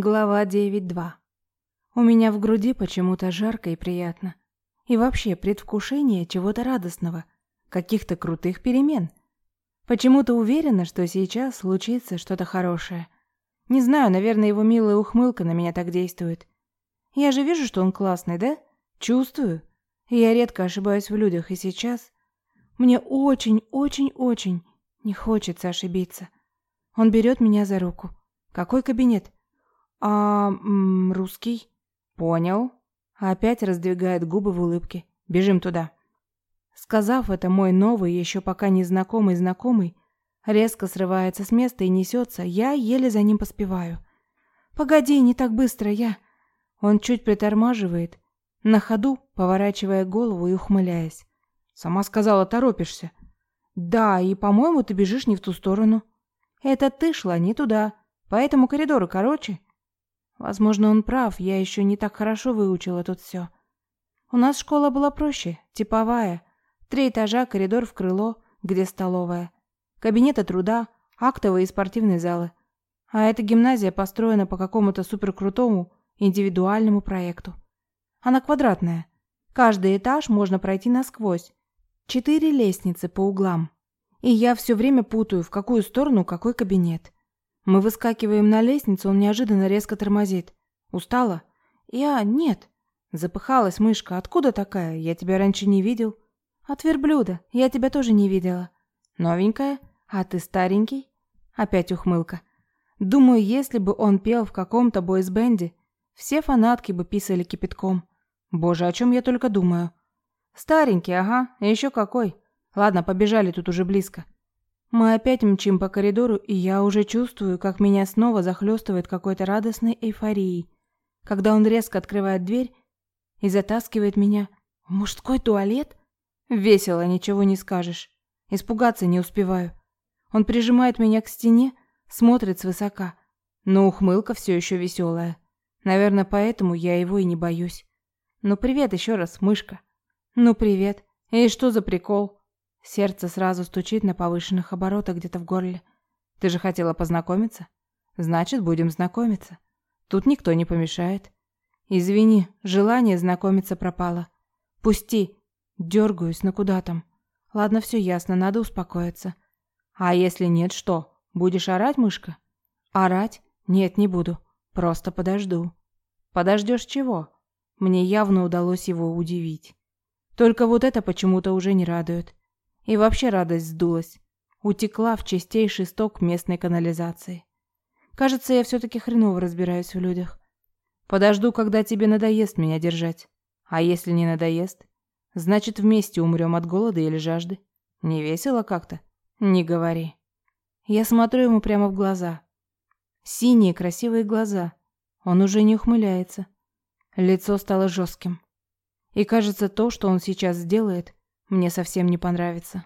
Глава 9.2. У меня в груди почему-то жарко и приятно. И вообще предвкушение чего-то радостного, каких-то крутых перемен. Почему-то уверена, что сейчас случится что-то хорошее. Не знаю, наверное, его милая ухмылка на меня так действует. Я же вижу, что он классный, да? Чувствую. И я редко ошибаюсь в людях, и сейчас мне очень-очень-очень не хочется ошибиться. Он берет меня за руку. Какой кабинет? «А... Русский?» «Понял». Опять раздвигает губы в улыбке. «Бежим туда». Сказав это, мой новый, еще пока незнакомый знакомый, резко срывается с места и несется, я еле за ним поспеваю. «Погоди, не так быстро, я...» Он чуть притормаживает, на ходу поворачивая голову и ухмыляясь. «Сама сказала, торопишься». «Да, и, по-моему, ты бежишь не в ту сторону». «Это ты шла не туда, поэтому коридоры короче, Возможно, он прав, я еще не так хорошо выучила тут все. У нас школа была проще, типовая. Три этажа, коридор в крыло, где столовая. Кабинеты труда, актовые и спортивные залы. А эта гимназия построена по какому-то суперкрутому индивидуальному проекту. Она квадратная. Каждый этаж можно пройти насквозь. Четыре лестницы по углам. И я все время путаю, в какую сторону какой кабинет. Мы выскакиваем на лестницу, он неожиданно резко тормозит. Устала? Я нет. Запыхалась мышка. Откуда такая? Я тебя раньше не видел. От верблюда. Я тебя тоже не видела. Новенькая? А ты старенький? Опять ухмылка. Думаю, если бы он пел в каком-то бойсбенде, все фанатки бы писали кипятком. Боже, о чем я только думаю. Старенький, ага, еще какой. Ладно, побежали, тут уже близко. Мы опять мчим по коридору, и я уже чувствую, как меня снова захлестывает какой-то радостной эйфорией, когда он резко открывает дверь и затаскивает меня в мужской туалет. Весело, ничего не скажешь. Испугаться не успеваю. Он прижимает меня к стене, смотрит свысока, но ухмылка все еще веселая. Наверное, поэтому я его и не боюсь. Ну привет еще раз, мышка. Ну привет. И что за прикол? Сердце сразу стучит на повышенных оборотах где-то в горле. Ты же хотела познакомиться? Значит, будем знакомиться. Тут никто не помешает. Извини, желание знакомиться пропало. Пусти. Дергаюсь, но куда там? Ладно, все ясно, надо успокоиться. А если нет, что? Будешь орать, мышка? Орать? Нет, не буду. Просто подожду. Подождешь чего? Мне явно удалось его удивить. Только вот это почему-то уже не радует. И вообще радость сдулась. Утекла в чистейший сток местной канализации. Кажется, я все-таки хреново разбираюсь в людях. Подожду, когда тебе надоест меня держать. А если не надоест, значит вместе умрем от голода или жажды. Не весело как-то? Не говори. Я смотрю ему прямо в глаза. Синие красивые глаза. Он уже не ухмыляется. Лицо стало жестким. И кажется, то, что он сейчас сделает, мне совсем не понравится.